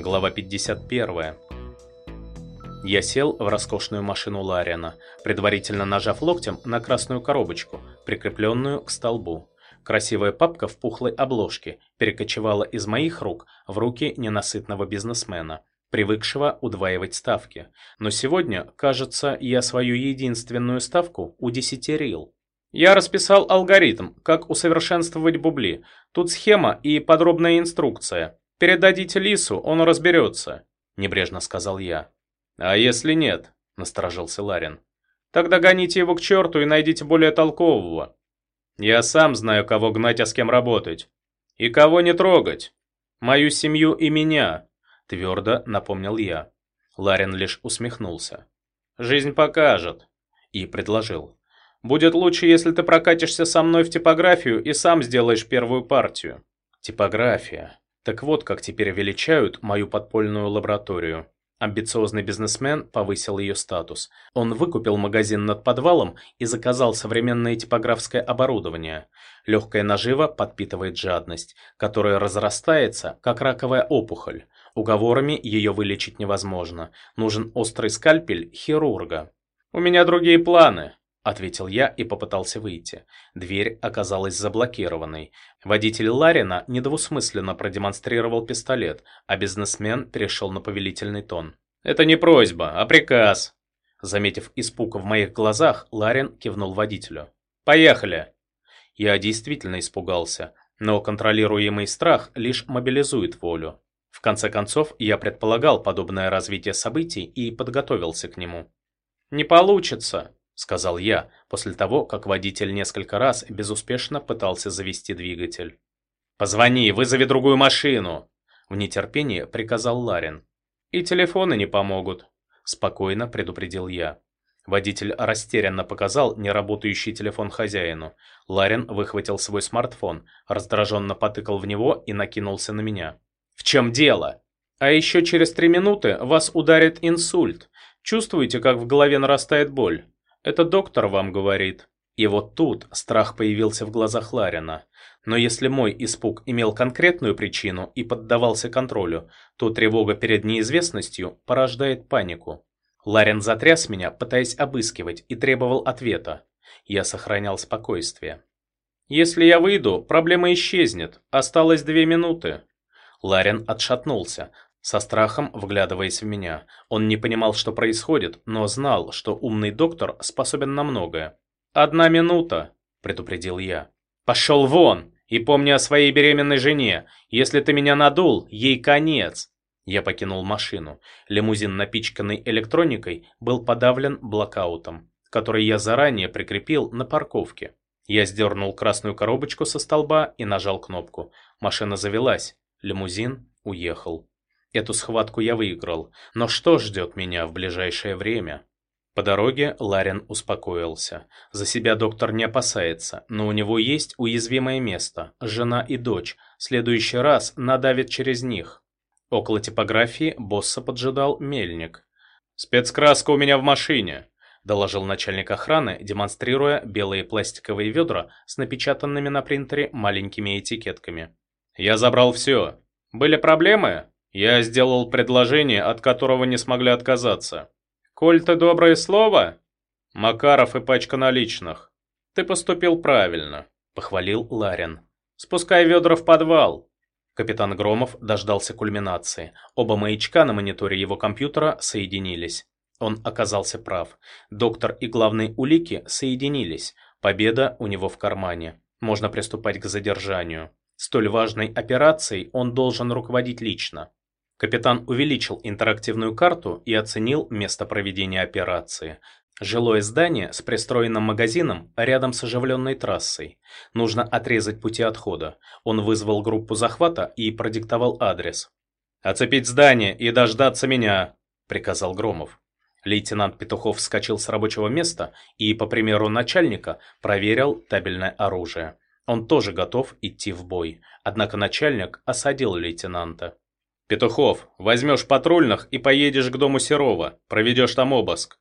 Глава 51. Я сел в роскошную машину Лариана, предварительно нажав локтем на красную коробочку, прикрепленную к столбу. Красивая папка в пухлой обложке перекочевала из моих рук в руки ненасытного бизнесмена, привыкшего удваивать ставки. Но сегодня, кажется, я свою единственную ставку удесятерил. Я расписал алгоритм, как усовершенствовать бубли. Тут схема и подробная инструкция. Передадите Лису, он разберется», — небрежно сказал я. «А если нет?» — насторожился Ларин. «Тогда гоните его к черту и найдите более толкового. Я сам знаю, кого гнать, а с кем работать. И кого не трогать. Мою семью и меня», — твердо напомнил я. Ларин лишь усмехнулся. «Жизнь покажет», — и предложил. «Будет лучше, если ты прокатишься со мной в типографию и сам сделаешь первую партию». Типография. Так вот, как теперь величают мою подпольную лабораторию. Амбициозный бизнесмен повысил ее статус. Он выкупил магазин над подвалом и заказал современное типографское оборудование. Легкая нажива подпитывает жадность, которая разрастается, как раковая опухоль. Уговорами ее вылечить невозможно. Нужен острый скальпель хирурга. «У меня другие планы», ответил я и попытался выйти. Дверь оказалась заблокированной. Водитель Ларина недвусмысленно продемонстрировал пистолет, а бизнесмен перешел на повелительный тон. «Это не просьба, а приказ!» Заметив испуг в моих глазах, Ларин кивнул водителю. «Поехали!» Я действительно испугался, но контролируемый страх лишь мобилизует волю. В конце концов, я предполагал подобное развитие событий и подготовился к нему. «Не получится!» Сказал я, после того, как водитель несколько раз безуспешно пытался завести двигатель. «Позвони, вызови другую машину!» В нетерпении приказал Ларин. «И телефоны не помогут», – спокойно предупредил я. Водитель растерянно показал неработающий телефон хозяину. Ларин выхватил свой смартфон, раздраженно потыкал в него и накинулся на меня. «В чем дело? А еще через три минуты вас ударит инсульт. Чувствуете, как в голове нарастает боль? Это доктор вам говорит. И вот тут страх появился в глазах Ларина. Но если мой испуг имел конкретную причину и поддавался контролю, то тревога перед неизвестностью порождает панику. Ларин затряс меня, пытаясь обыскивать, и требовал ответа. Я сохранял спокойствие. «Если я выйду, проблема исчезнет. Осталось две минуты». Ларин отшатнулся, со страхом вглядываясь в меня. Он не понимал, что происходит, но знал, что умный доктор способен на многое. «Одна минута», – предупредил я. «Пошел вон! И помни о своей беременной жене. Если ты меня надул, ей конец!» Я покинул машину. Лимузин, напичканный электроникой, был подавлен блокаутом, который я заранее прикрепил на парковке. Я сдернул красную коробочку со столба и нажал кнопку. Машина завелась. Лимузин уехал. Эту схватку я выиграл, но что ждет меня в ближайшее время? По дороге Ларин успокоился. За себя доктор не опасается, но у него есть уязвимое место – жена и дочь. Следующий раз надавит через них. Около типографии босса поджидал мельник. «Спецкраска у меня в машине», – доложил начальник охраны, демонстрируя белые пластиковые ведра с напечатанными на принтере маленькими этикетками. «Я забрал все. Были проблемы?» Я сделал предложение, от которого не смогли отказаться. «Коль ты доброе слово?» «Макаров и пачка наличных». «Ты поступил правильно», — похвалил Ларин. «Спускай ведра в подвал». Капитан Громов дождался кульминации. Оба маячка на мониторе его компьютера соединились. Он оказался прав. Доктор и главные улики соединились. Победа у него в кармане. Можно приступать к задержанию. Столь важной операцией он должен руководить лично. Капитан увеличил интерактивную карту и оценил место проведения операции. Жилое здание с пристроенным магазином рядом с оживленной трассой. Нужно отрезать пути отхода. Он вызвал группу захвата и продиктовал адрес. «Оцепить здание и дождаться меня», — приказал Громов. Лейтенант Петухов вскочил с рабочего места и, по примеру начальника, проверил табельное оружие. Он тоже готов идти в бой, однако начальник осадил лейтенанта. «Петухов, возьмешь патрульных и поедешь к дому Серова, проведешь там обыск».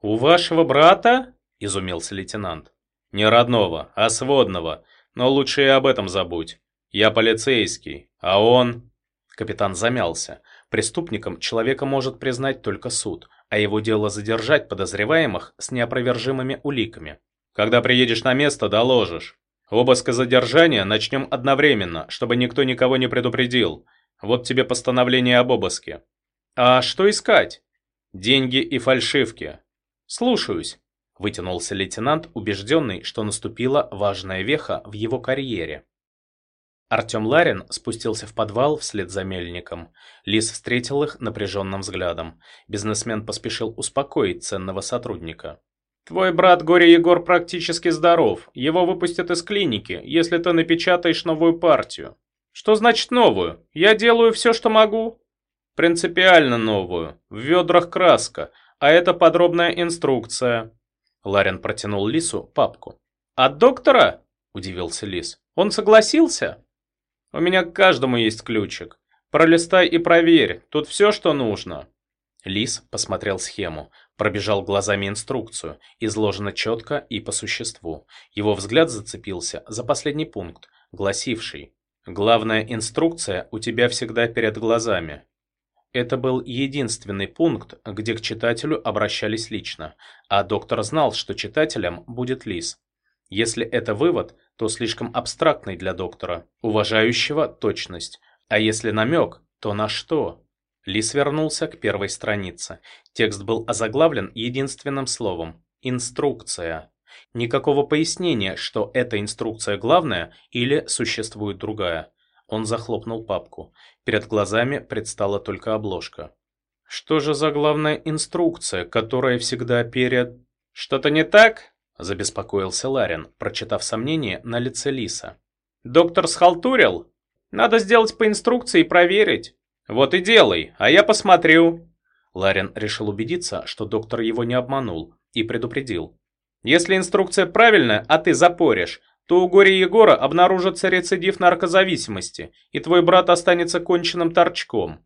«У вашего брата?» – изумился лейтенант. «Не родного, а сводного, но лучше и об этом забудь. Я полицейский, а он...» Капитан замялся. Преступником человека может признать только суд, а его дело задержать подозреваемых с неопровержимыми уликами. Когда приедешь на место, доложишь. Обыск и задержание начнем одновременно, чтобы никто никого не предупредил. Вот тебе постановление об обыске. А что искать? Деньги и фальшивки. Слушаюсь. Вытянулся лейтенант, убежденный, что наступила важная веха в его карьере. Артем Ларин спустился в подвал вслед за мельником. Лис встретил их напряженным взглядом. Бизнесмен поспешил успокоить ценного сотрудника. «Твой брат Горе Егор практически здоров. Его выпустят из клиники, если ты напечатаешь новую партию». «Что значит новую? Я делаю все, что могу». «Принципиально новую. В ведрах краска. А это подробная инструкция». Ларин протянул Лису папку. «От доктора?» – удивился Лис. «Он согласился?» «У меня к каждому есть ключик. Пролистай и проверь. Тут все, что нужно». Лис посмотрел схему, пробежал глазами инструкцию, изложено четко и по существу. Его взгляд зацепился за последний пункт, гласивший «Главная инструкция у тебя всегда перед глазами». Это был единственный пункт, где к читателю обращались лично, а доктор знал, что читателем будет Лис. Если это вывод, то слишком абстрактный для доктора, уважающего точность. А если намек, то на что? Лис вернулся к первой странице. Текст был озаглавлен единственным словом – «инструкция». Никакого пояснения, что эта инструкция главная или существует другая. Он захлопнул папку. Перед глазами предстала только обложка. Что же за главная инструкция, которая всегда перед... Что-то не так? Забеспокоился Ларин, прочитав сомнение на лице Лиса. Доктор схалтурил? Надо сделать по инструкции и проверить. Вот и делай, а я посмотрю. Ларин решил убедиться, что доктор его не обманул, и предупредил. Если инструкция правильная, а ты запоришь, то у Гори Егора обнаружится рецидив наркозависимости, и твой брат останется конченным торчком.